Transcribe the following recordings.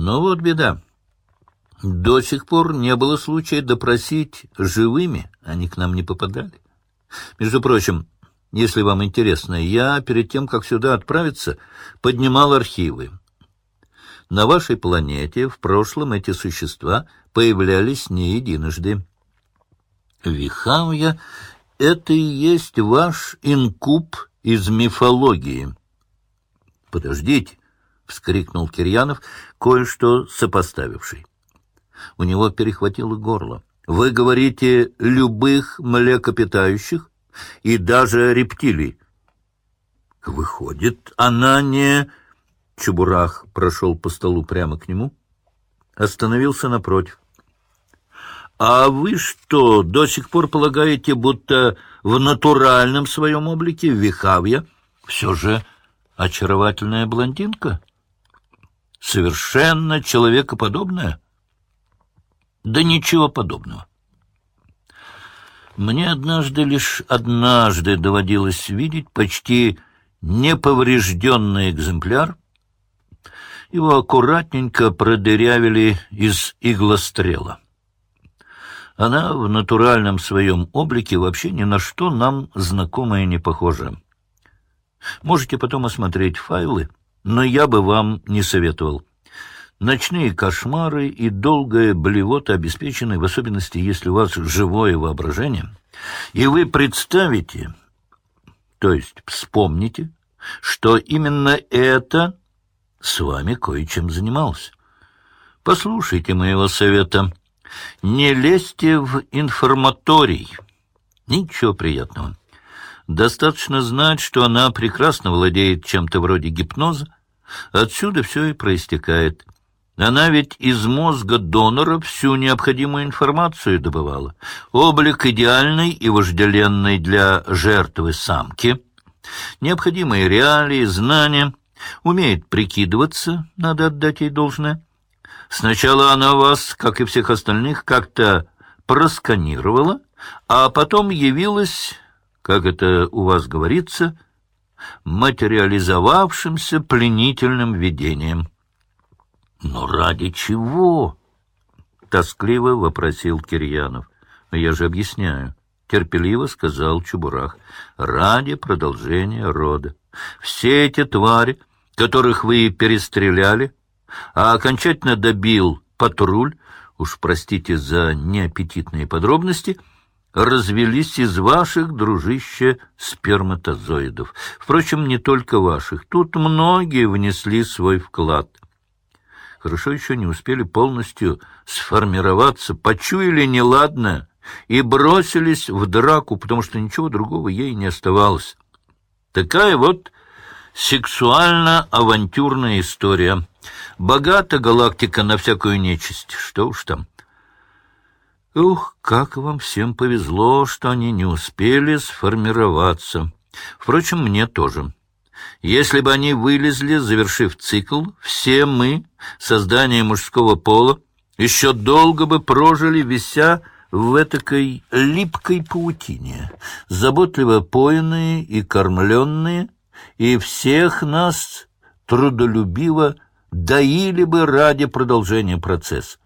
Но вот беда. До сих пор не было случая допросить живыми, они к нам не попадали. Между прочим, если вам интересно, я перед тем, как сюда отправиться, поднимал архивы. На вашей планете в прошлом эти существа появлялись не единожды. Вихавья — это и есть ваш инкуб из мифологии. — Подождите, — вскрикнул Кирьянов, кое-что сопоставивший. У него перехватило горло. — Вы говорите любых млекопитающих и даже рептилий. — Выходит, она не... Чебурах прошел по столу прямо к нему, остановился напротив. «А вы что, до сих пор полагаете, будто в натуральном своем облике Вихавья все же очаровательная блондинка? Совершенно человекоподобная?» «Да ничего подобного. Мне однажды, лишь однажды доводилось видеть почти неповрежденный экземпляр, его аккуратненько продырявили из иглострела. Она в натуральном своем облике вообще ни на что нам знакомая не похожа. Можете потом осмотреть файлы, но я бы вам не советовал. Ночные кошмары и долгая блевота обеспечены, в особенности, если у вас живое воображение, и вы представите, то есть вспомните, что именно это с вами кое-чем занимался. Послушайте моего совета. Не лезьте в информаторий. Ничего приятного. Достаточно знать, что она прекрасно владеет чем-то вроде гипноза. Отсюда все и проистекает. Она ведь из мозга донора всю необходимую информацию добывала. Облик идеальный и вожделенный для жертвы самки. Необходимые реалии, знания — Умеет прикидываться, надо отдать ей должное. Сначала она вас, как и всех остальных, как-то просканировала, а потом явилась, как это у вас говорится, материализовавшимся пленительным видением. «Но ради чего?» — тоскливо вопросил Кирьянов. «Я же объясняю», — терпеливо сказал Чубурах. «Ради продолжения рода. Все эти твари которых вы перестреляли, а окончательно добил патруль, уж простите за неаппетитные подробности, развелись из ваших, дружище, сперматозоидов. Впрочем, не только ваших. Тут многие внесли свой вклад. Хорошо еще не успели полностью сформироваться, почуяли неладное и бросились в драку, потому что ничего другого ей не оставалось. Такая вот Сексуально-авантюрная история. Богата галактика на всякую нечисть. Что уж там. Ух, как вам всем повезло, что они не успели сформироваться. Впрочем, мне тоже. Если бы они вылезли, завершив цикл, все мы, создание мужского пола, еще долго бы прожили, вися в этакой липкой паутине, заботливо поенные и кормленные — и всех нас трудолюбиво доили бы ради продолжения процесса.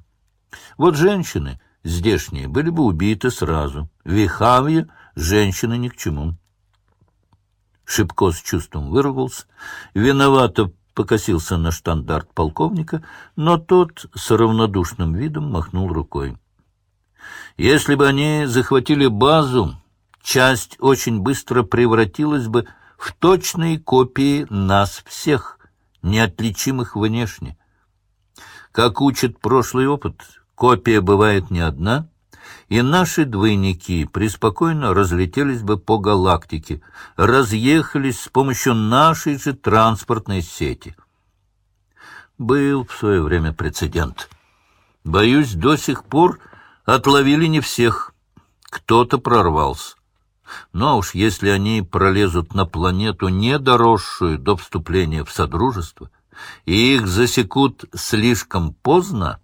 Вот женщины здешние были бы убиты сразу. Вихавье женщины ни к чему. Шибко с чувством выругался, виновато покосился на штандарт полковника, но тот с равнодушным видом махнул рукой. Если бы они захватили базу, часть очень быстро превратилась бы в точные копии нас всех, неотличимых внешне. Как учит прошлый опыт, копия бывает не одна, и наши двойники преспокойно разлетелись бы по галактике, разъехались с помощью нашей же транспортной сети. Был в свое время прецедент. Боюсь, до сих пор отловили не всех. Кто-то прорвался. Но ну, а уж если они пролезут на планету, не доросшую до вступления в Содружество, и их засекут слишком поздно...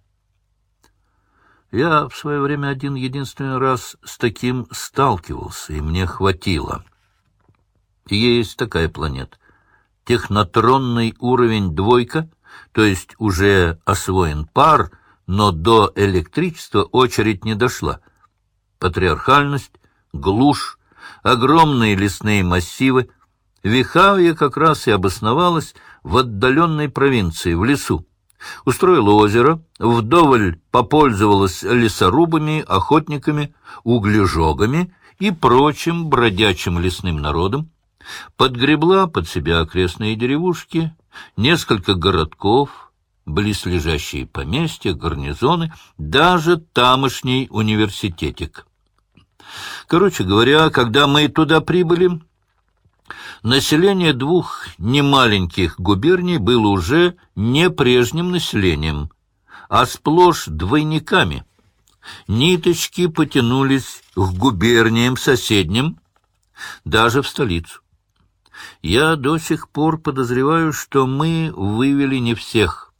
Я в свое время один единственный раз с таким сталкивался, и мне хватило. Есть такая планета. Технотронный уровень двойка, то есть уже освоен пар, но до электричества очередь не дошла. Патриархальность, глушь, огромные лесные массивы. Вихавье как раз и обосновалась в отдаленной провинции, в лесу. Устроила озеро, вдоволь попользовалась лесорубами, охотниками, углежогами и прочим бродячим лесным народом, подгребла под себя окрестные деревушки, несколько городков, близлежащие поместья, гарнизоны, даже тамошний университетик. Короче говоря, когда мы туда прибыли, население двух немаленьких губерний было уже не прежним населением, а сплошь двойниками. Ниточки потянулись к губерниям соседним, даже в столицу. Я до сих пор подозреваю, что мы вывели не всех.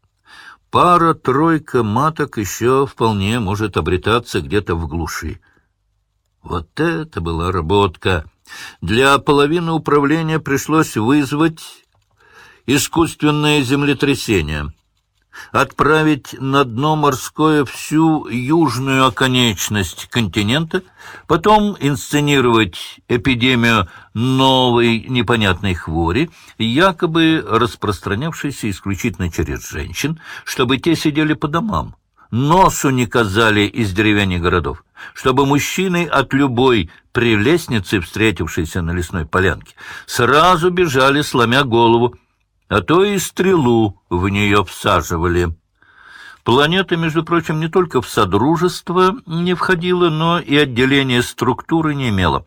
Пара-тройка маток еще вполне может обретаться где-то в глуши. Вот это была работка! Для половины управления пришлось вызвать искусственное землетрясение — отправить на дно морское всю южную оконечность континента, потом инсценировать эпидемию новой непонятной хвори, якобы распространявшейся исключительно через женщин, чтобы те сидели по домам, носу не казали из деревянных городов, чтобы мужчины от любой прелестницы, встретившейся на лесной полянке, сразу бежали, сломя голову, а то и стрелу в нее всаживали. Планета, между прочим, не только в Содружество не входила, но и отделение структуры не имела.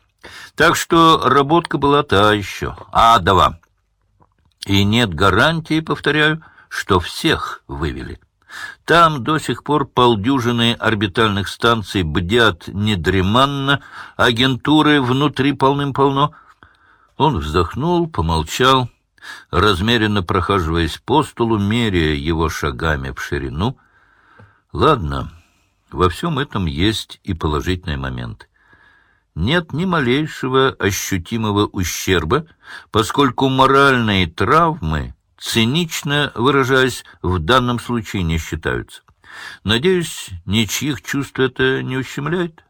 Так что работка была та еще, адова. И нет гарантии, повторяю, что всех вывели. Там до сих пор полдюжины орбитальных станций бдят недреманно, агентуры внутри полным-полно. Он вздохнул, помолчал размеренно прохаживаясь по столу, меряя его шагами в ширину. Ладно, во всем этом есть и положительный момент. Нет ни малейшего ощутимого ущерба, поскольку моральные травмы, цинично выражаясь, в данном случае не считаются. Надеюсь, ничьих чувств это не ущемляет?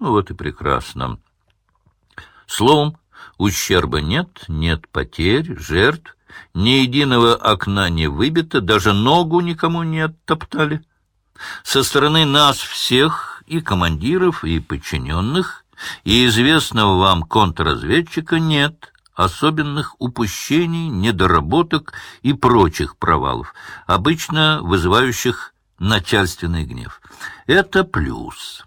Ну вот и прекрасно. Словом, Ущерба нет, нет потерь, жертв, ни единого окна не выбито, даже ногу никому не оттоптали. Со стороны нас всех, и командиров, и подчиненных, и известного вам контрразведчика нет особенных упущений, недоработок и прочих провалов, обычно вызывающих начальственный гнев. Это плюс.